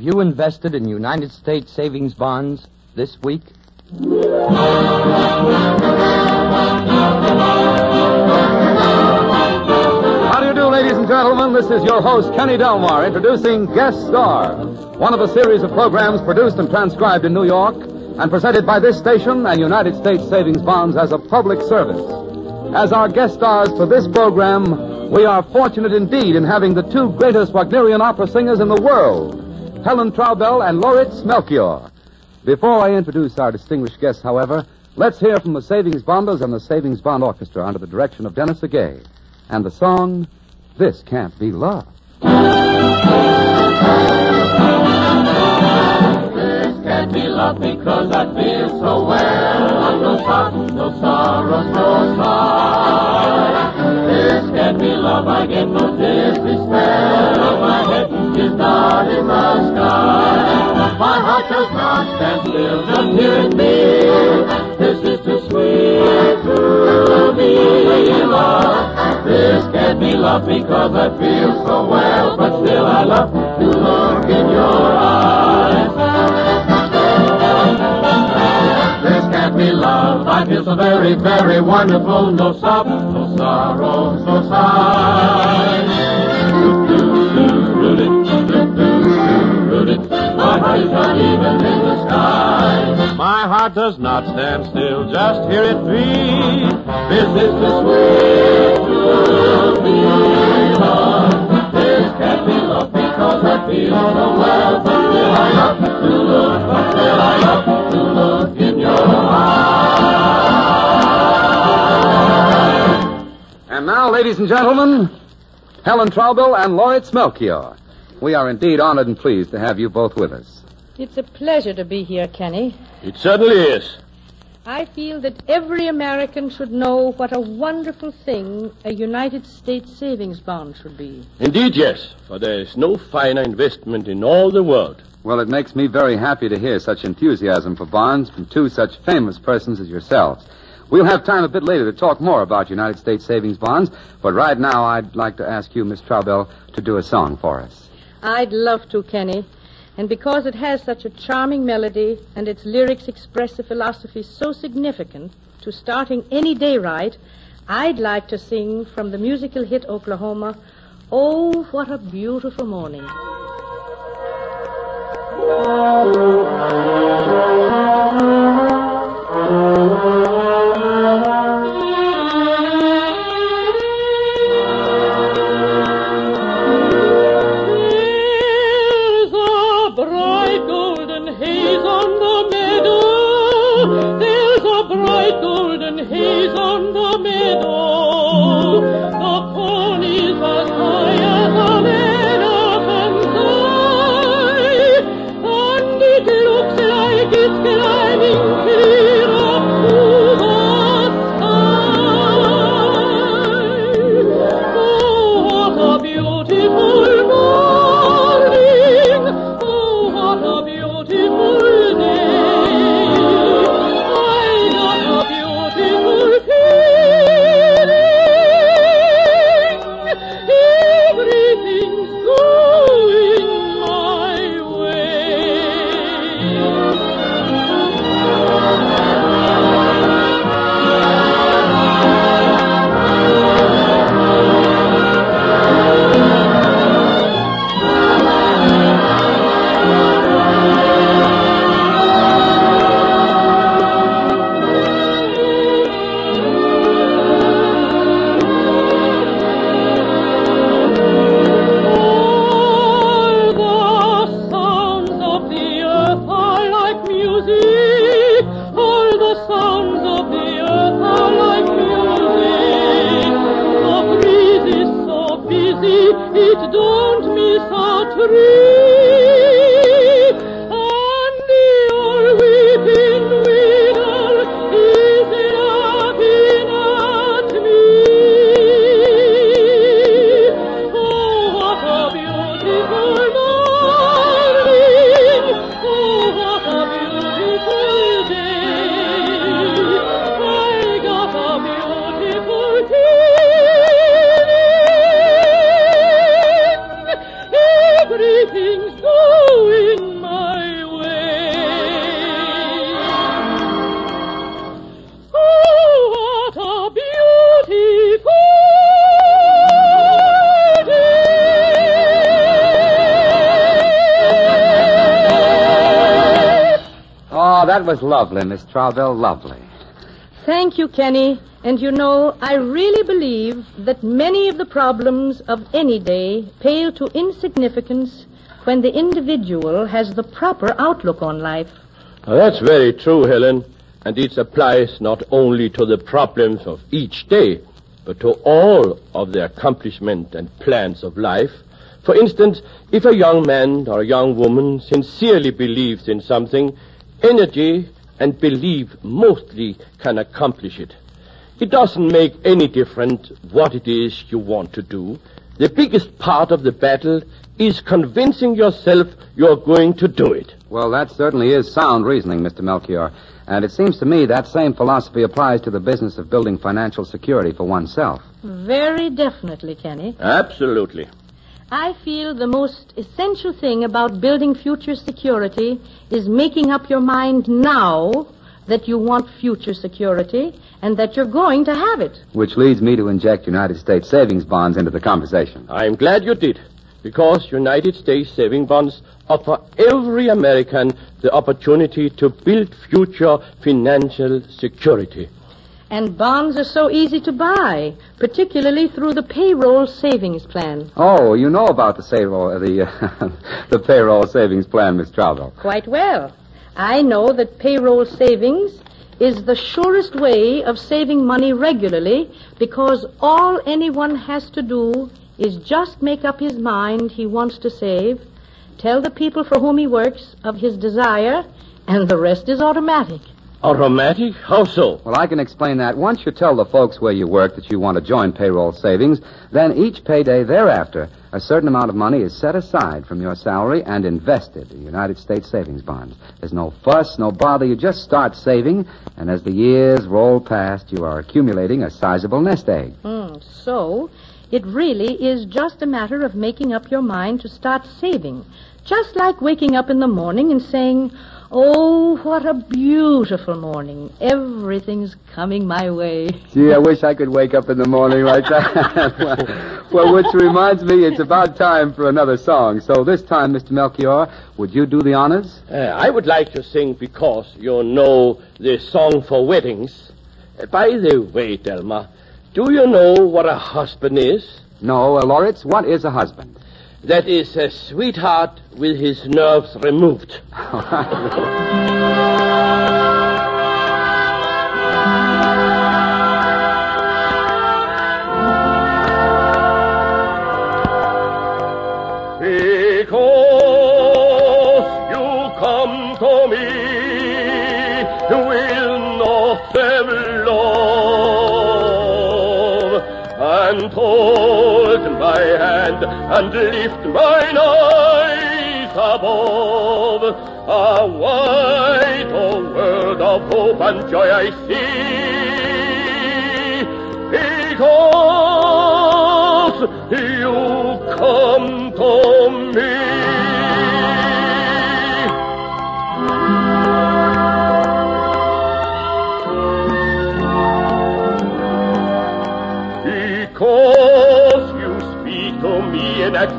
Have you invested in United States savings bonds this week? How do you do, ladies and gentlemen? This is your host, Kenny Delmar, introducing Guest Star, one of a series of programs produced and transcribed in New York and presented by this station and United States Savings Bonds as a public service. As our guest stars for this program, we are fortunate indeed in having the two greatest Wagnerian opera singers in the world, Helen Traubel and Lauritz Melchior. Before I introduce our distinguished guests, however, let's hear from the Savings Bonders and the Savings Bond Orchestra under the direction of Dennis Agay. And the song, This Can't Be Love. This can't be love because I feel so well. I'm No sorrow, no sorrow, no sigh. This can't be love. I get no heart does not stand still, just hearing me. This is too sweet be love. This can't be love because I feel so well, but still I love to look in your eyes. This can't be love. I feel so very, very wonderful. No sob, no sorrow, no. My heart is not even in the sky. My heart does not stand still. Just hear it beat. This is the sweet be love. This can't be love because I feel so well. But still I love to look. But still I love to look in your eyes. And now, ladies and gentlemen, Helen Traubel and Lauritz Melchior. We are indeed honored and pleased to have you both with us. It's a pleasure to be here, Kenny. It certainly is. I feel that every American should know what a wonderful thing a United States savings bond should be. Indeed, yes, for there is no finer investment in all the world. Well, it makes me very happy to hear such enthusiasm for bonds from two such famous persons as yourselves. We'll have time a bit later to talk more about United States savings bonds, but right now I'd like to ask you, Miss Traubel, to do a song for us. I'd love to, Kenny. And because it has such a charming melody and its lyrics express a philosophy so significant to starting any day right, I'd like to sing from the musical hit Oklahoma, Oh, What a Beautiful Morning. Haze on don't miss our tree. Was lovely, Miss Traubel. Lovely. Thank you, Kenny. And you know, I really believe that many of the problems of any day pale to insignificance when the individual has the proper outlook on life. Now, that's very true, Helen. And it applies not only to the problems of each day, but to all of the accomplishment and plans of life. For instance, if a young man or a young woman sincerely believes in something, energy and belief mostly can accomplish it. It doesn't make any difference what it is you want to do. The biggest part of the battle is convincing yourself you're going to do it. Well, that certainly is sound reasoning, Mr. Melchior. And it seems to me that same philosophy applies to the business of building financial security for oneself. Very definitely, Kenny. Absolutely. I feel the most essential thing about building future security is making up your mind now that you want future security and that you're going to have it. Which leads me to inject United States savings bonds into the conversation. I'm glad you did, because United States savings bonds offer every American the opportunity to build future financial security. And bonds are so easy to buy, particularly through the payroll savings plan. Oh, you know about the payroll, the, uh, the payroll savings plan, Miss Traubel. Quite well. I know that payroll savings is the surest way of saving money regularly because all anyone has to do is just make up his mind he wants to save, tell the people for whom he works of his desire, and the rest is automatic. Automatic? How so? Well, I can explain that. Once you tell the folks where you work that you want to join payroll savings, then each payday thereafter, a certain amount of money is set aside from your salary and invested in United States savings bonds. There's no fuss, no bother. You just start saving, and as the years roll past, you are accumulating a sizable nest egg. Hmm, so, it really is just a matter of making up your mind to start saving. Just like waking up in the morning and saying, Oh, what a beautiful morning. Everything's coming my way. Gee, I wish I could wake up in the morning like that. well, which reminds me, it's about time for another song. So this time, Mr. Melchior, would you do the honors? Uh, I would like to sing because you know the song for weddings. Uh, by the way, Delmar, do you know what a husband is? No, uh, Lauritz, what is a husband? That is a sweetheart with his nerves removed. and lift mine eyes above. A wide world of hope and joy I see, because you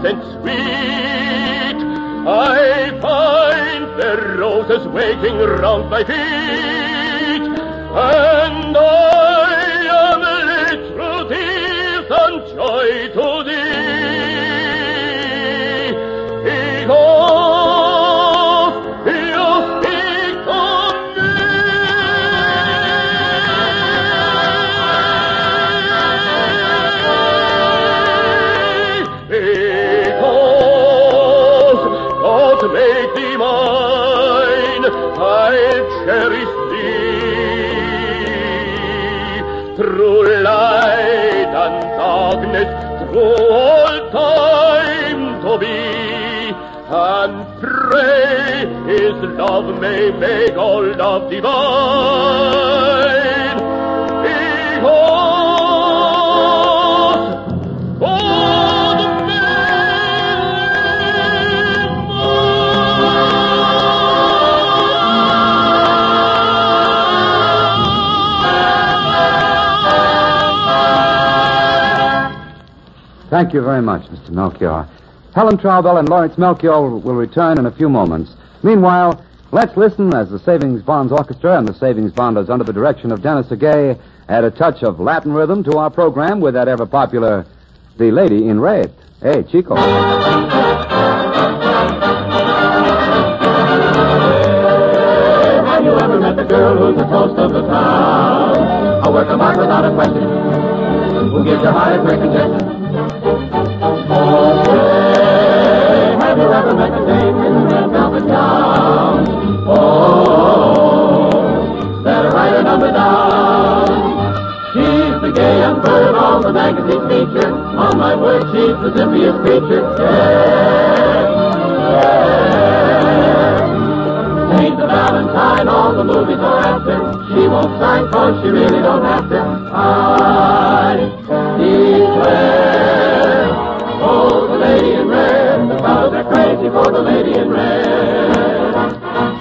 in sweet, I find the roses waiting round my feet, and I His love may make all love divine. Thank you very much, Mr. Melchior. Helen Traubel and Lauritz Melchior will return in a few moments. Meanwhile, Let's listen as the Savings Bonds Orchestra and the Savings Bonders, under the direction of Dennis Agay, add a touch of Latin rhythm to our program with that ever popular The Lady in Red. Hey, Chico. Have you ever met the girl who's the toast of the town? A work of art without a question. Who gives you heart break congestion? Say, have you ever met the dame in the red velvet gown? Oh, better write her number down. She's the gay young bird all the magazines feature. On my word, she's the zippiest creature. Yes, yes. Ain't the Valentine all the movies are after. She won't sign cause she really don't have to. I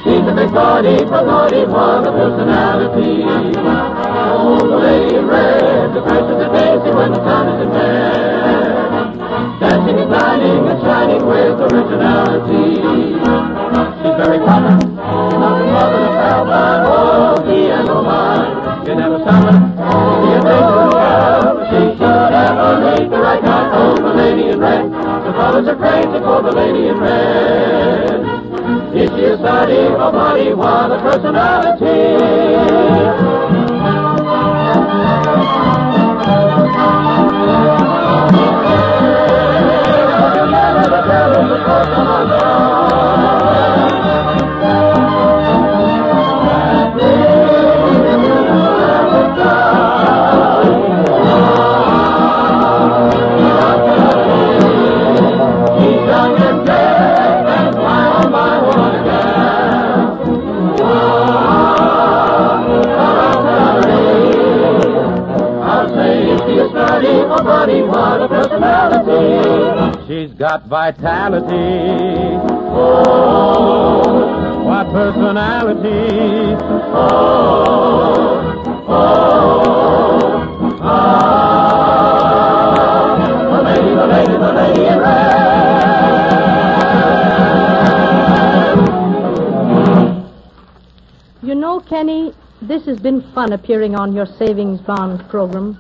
She's a big body, naughty one, a personality. The in red. The price a daisy when the sun is in bed. Dancing and shining and shining with originality. She's very oh, the. You never. The the the lady in red. The are crazy for the lady in red. Study or body? What a personality. Got vitality. Oh, What personality? oh, oh, ah, the lady, the lady, the lady in red. You know, Kenny, this has been fun appearing on your savings bond program.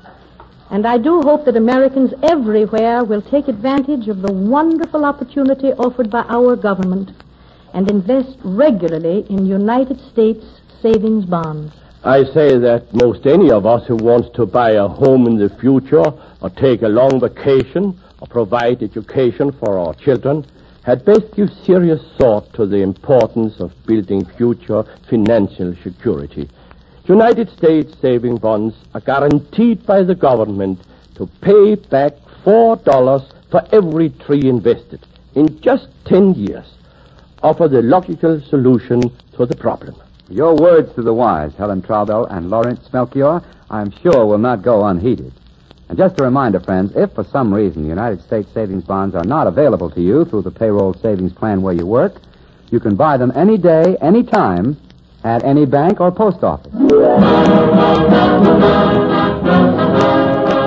And I do hope that Americans everywhere will take advantage of the wonderful opportunity offered by our government and invest regularly in United States savings bonds. I say that most any of us who wants to buy a home in the future or take a long vacation or provide education for our children had best give serious thought to the importance of building future financial security. United States saving bonds are guaranteed by the government to pay back four dollars for every tree invested in just ten years. Offer the logical solution to the problem. Your words to the wise, Helen Traubel and Lauritz Melchior, I'm sure will not go unheeded. And just a reminder, friends, if for some reason United States savings bonds are not available to you through the payroll savings plan where you work, you can buy them any day, any time, at any bank or post office.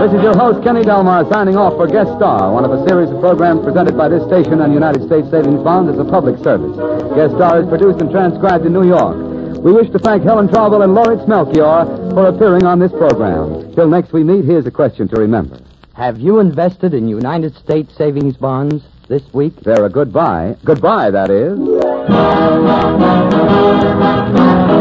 This is your host, Kenny Delmar, signing off for Guest Star, one of a series of programs presented by this station and United States Savings Bonds as a public service. Guest Star is produced and transcribed in New York. We wish to thank Helen Traubel and Lauritz Melchior for appearing on this program. Till next we meet, here's a question to remember. Have you invested in United States savings bonds this week? They're a goodbye. Goodbye, that is.